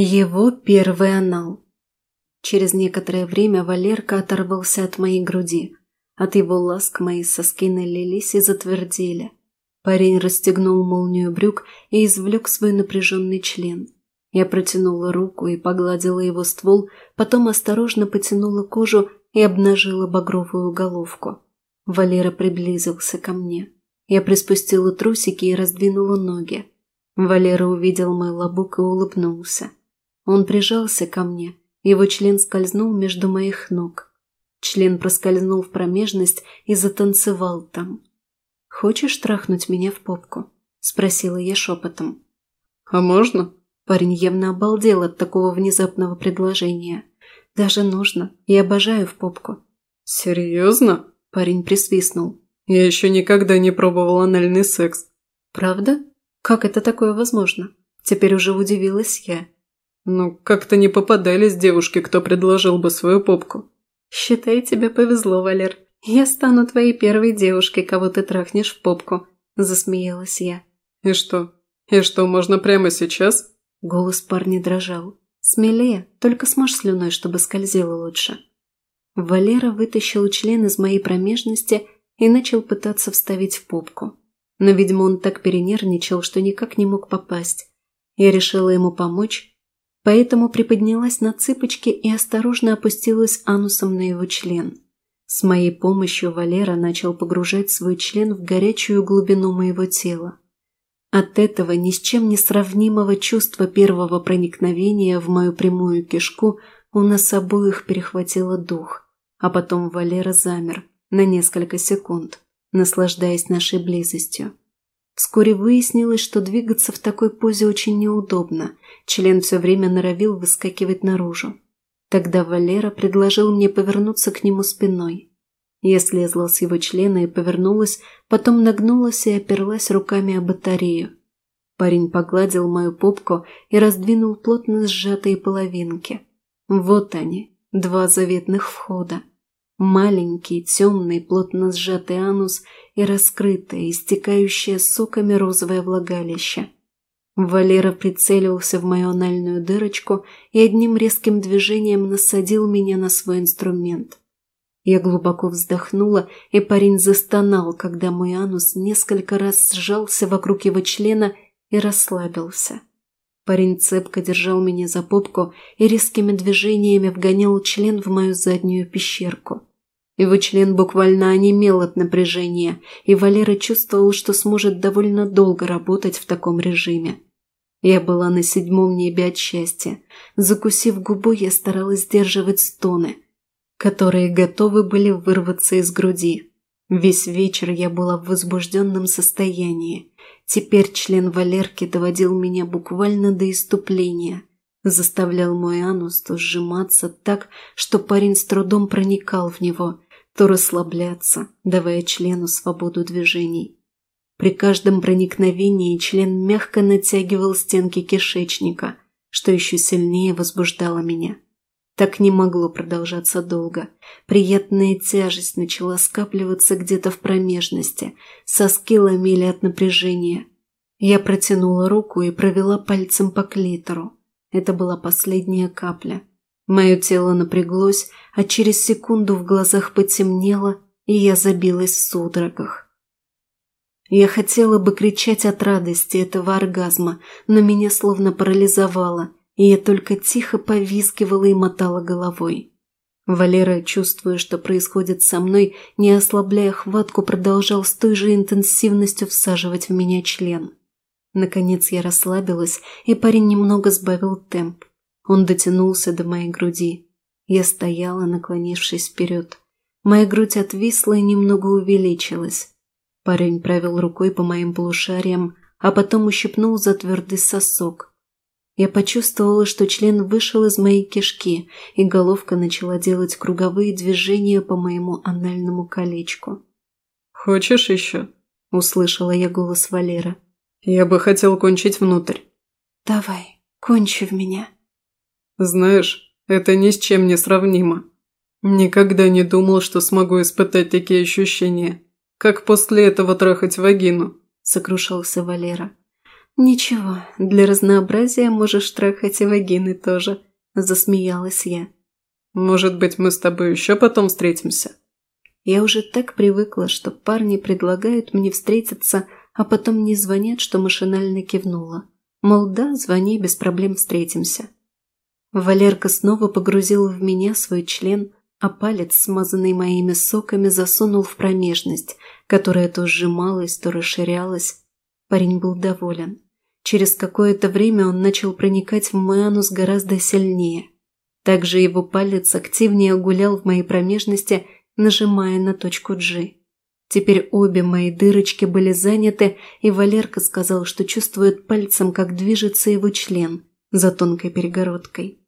Его первый анал. Через некоторое время Валерка оторвался от моей груди. От его ласк мои соски налились и затвердели. Парень расстегнул молнию брюк и извлек свой напряженный член. Я протянула руку и погладила его ствол, потом осторожно потянула кожу и обнажила багровую головку. Валера приблизился ко мне. Я приспустила трусики и раздвинула ноги. Валера увидел мой лобок и улыбнулся. Он прижался ко мне, его член скользнул между моих ног. Член проскользнул в промежность и затанцевал там. «Хочешь трахнуть меня в попку?» – спросила я шепотом. «А можно?» Парень явно обалдел от такого внезапного предложения. «Даже нужно. Я обожаю в попку». «Серьезно?» – парень присвистнул. «Я еще никогда не пробовал анальный секс». «Правда? Как это такое возможно?» Теперь уже удивилась я. «Ну, как-то не попадались девушки, кто предложил бы свою попку». «Считай, тебе повезло, Валер. Я стану твоей первой девушкой, кого ты трахнешь в попку», – засмеялась я. «И что? И что, можно прямо сейчас?» Голос парня дрожал. «Смелее, только смажь слюной, чтобы скользило лучше». Валера вытащил член из моей промежности и начал пытаться вставить в попку. Но, видимо, он так перенервничал, что никак не мог попасть. Я решила ему помочь поэтому приподнялась на цыпочки и осторожно опустилась анусом на его член. С моей помощью Валера начал погружать свой член в горячую глубину моего тела. От этого ни с чем не сравнимого чувства первого проникновения в мою прямую кишку у нас обоих перехватило дух, а потом Валера замер на несколько секунд, наслаждаясь нашей близостью. Вскоре выяснилось, что двигаться в такой позе очень неудобно. Член все время норовил выскакивать наружу. Тогда Валера предложил мне повернуться к нему спиной. Я слезла с его члена и повернулась, потом нагнулась и оперлась руками о батарею. Парень погладил мою попку и раздвинул плотно сжатые половинки. Вот они, два заветных входа. Маленький, темный, плотно сжатый анус и раскрытое, истекающее соками розовое влагалище. Валера прицелился в мою анальную дырочку и одним резким движением насадил меня на свой инструмент. Я глубоко вздохнула, и парень застонал, когда мой анус несколько раз сжался вокруг его члена и расслабился. Парень цепко держал меня за попку и резкими движениями вгонял член в мою заднюю пещерку. Его член буквально онемел от напряжения, и Валера чувствовал, что сможет довольно долго работать в таком режиме. Я была на седьмом небе от счастья. Закусив губу, я старалась сдерживать стоны, которые готовы были вырваться из груди. Весь вечер я была в возбужденном состоянии. Теперь член Валерки доводил меня буквально до иступления. Заставлял мой анус то сжиматься так, что парень с трудом проникал в него, то расслабляться, давая члену свободу движений. При каждом проникновении член мягко натягивал стенки кишечника, что еще сильнее возбуждало меня. Так не могло продолжаться долго. Приятная тяжесть начала скапливаться где-то в промежности, соски ломили от напряжения. Я протянула руку и провела пальцем по клитору. Это была последняя капля. Мое тело напряглось, а через секунду в глазах потемнело, и я забилась в судорогах. Я хотела бы кричать от радости этого оргазма, но меня словно парализовало, и я только тихо повизгивала и мотала головой. Валера, чувствуя, что происходит со мной, не ослабляя хватку, продолжал с той же интенсивностью всаживать в меня член. Наконец я расслабилась, и парень немного сбавил темп. Он дотянулся до моей груди. Я стояла, наклонившись вперед. Моя грудь отвисла и немного увеличилась. Парень провел рукой по моим полушариям, а потом ущипнул за твердый сосок. Я почувствовала, что член вышел из моей кишки, и головка начала делать круговые движения по моему анальному колечку. «Хочешь еще?» – услышала я голос Валера. «Я бы хотел кончить внутрь». «Давай, кончи в меня», знаешь, это ни с чем не сравнимо. Никогда не думал, что смогу испытать такие ощущения. Как после этого трахать вагину?» – сокрушался Валера. «Ничего, для разнообразия можешь трахать и вагины тоже», – засмеялась я. «Может быть, мы с тобой еще потом встретимся?» Я уже так привыкла, что парни предлагают мне встретиться, а потом не звонят, что машинально кивнула. Мол, да, звони, без проблем встретимся. Валерка снова погрузил в меня свой член, а палец, смазанный моими соками, засунул в промежность, которая то сжималась, то расширялась. Парень был доволен. Через какое-то время он начал проникать в мой анус гораздо сильнее. Также его палец активнее гулял в моей промежности, нажимая на точку G. Теперь обе мои дырочки были заняты, и Валерка сказал, что чувствует пальцем, как движется его член за тонкой перегородкой.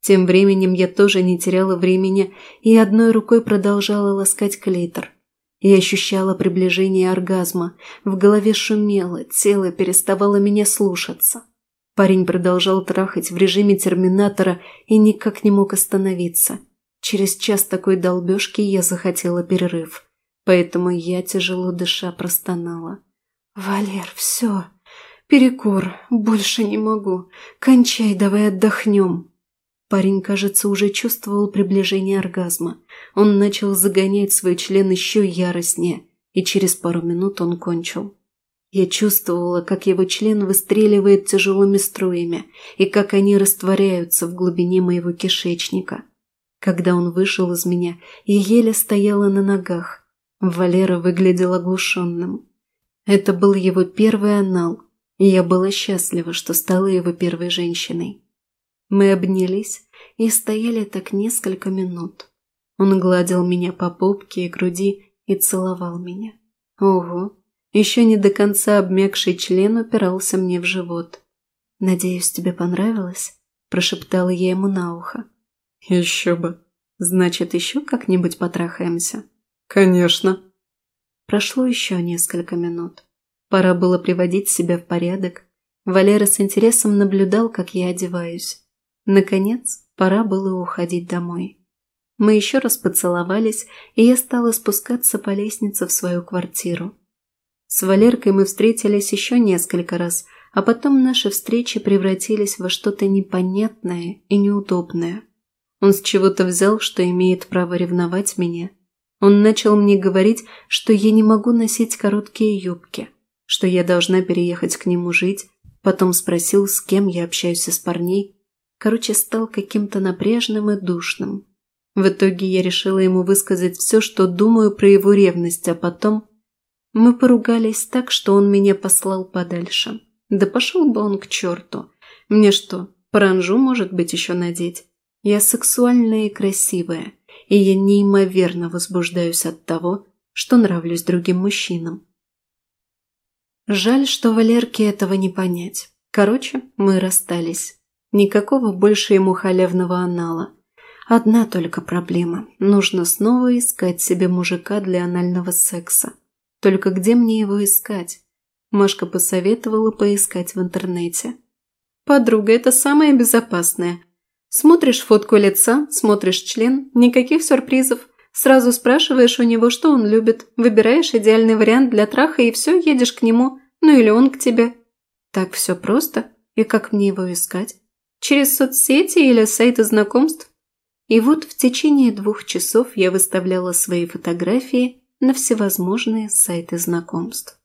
Тем временем я тоже не теряла времени и одной рукой продолжала ласкать клитор. Я ощущала приближение оргазма, в голове шумело, тело переставало меня слушаться. Парень продолжал трахать в режиме терминатора и никак не мог остановиться. Через час такой долбежки я захотела перерыв, поэтому я, тяжело дыша, простонала. «Валер, все, перекур, больше не могу. Кончай, давай отдохнем». Парень, кажется, уже чувствовал приближение оргазма. Он начал загонять свой член еще яростнее, и через пару минут он кончил. Я чувствовала, как его член выстреливает тяжелыми струями и как они растворяются в глубине моего кишечника. Когда он вышел из меня, я еле стояла на ногах. Валера выглядел оглушенным. Это был его первый анал, и я была счастлива, что стала его первой женщиной. Мы обнялись и стояли так несколько минут. Он гладил меня по попке и груди и целовал меня. Ого, еще не до конца обмякший член упирался мне в живот. «Надеюсь, тебе понравилось?» – прошептала я ему на ухо. «Еще бы. Значит, еще как-нибудь потрахаемся?» «Конечно». Прошло еще несколько минут. Пора было приводить себя в порядок. Валера с интересом наблюдал, как я одеваюсь. Наконец, пора было уходить домой. Мы еще раз поцеловались, и я стала спускаться по лестнице в свою квартиру. С Валеркой мы встретились еще несколько раз, а потом наши встречи превратились во что-то непонятное и неудобное. Он с чего-то взял, что имеет право ревновать меня. Он начал мне говорить, что я не могу носить короткие юбки, что я должна переехать к нему жить, потом спросил, с кем я общаюсь из парней, Короче, стал каким-то напряжным и душным. В итоге я решила ему высказать все, что думаю про его ревность, а потом... Мы поругались так, что он меня послал подальше. Да пошел бы он к черту. Мне что, паранжу, может быть, еще надеть? Я сексуальная и красивая, и я неимоверно возбуждаюсь от того, что нравлюсь другим мужчинам. Жаль, что Валерке этого не понять. Короче, мы расстались. Никакого больше ему халявного анала. Одна только проблема. Нужно снова искать себе мужика для анального секса. Только где мне его искать? Машка посоветовала поискать в интернете. «Подруга, это самое безопасное. Смотришь фотку лица, смотришь член, никаких сюрпризов. Сразу спрашиваешь у него, что он любит, выбираешь идеальный вариант для траха и все, едешь к нему, ну или он к тебе. Так все просто. И как мне его искать? Через соцсети или сайты знакомств? И вот в течение двух часов я выставляла свои фотографии на всевозможные сайты знакомств.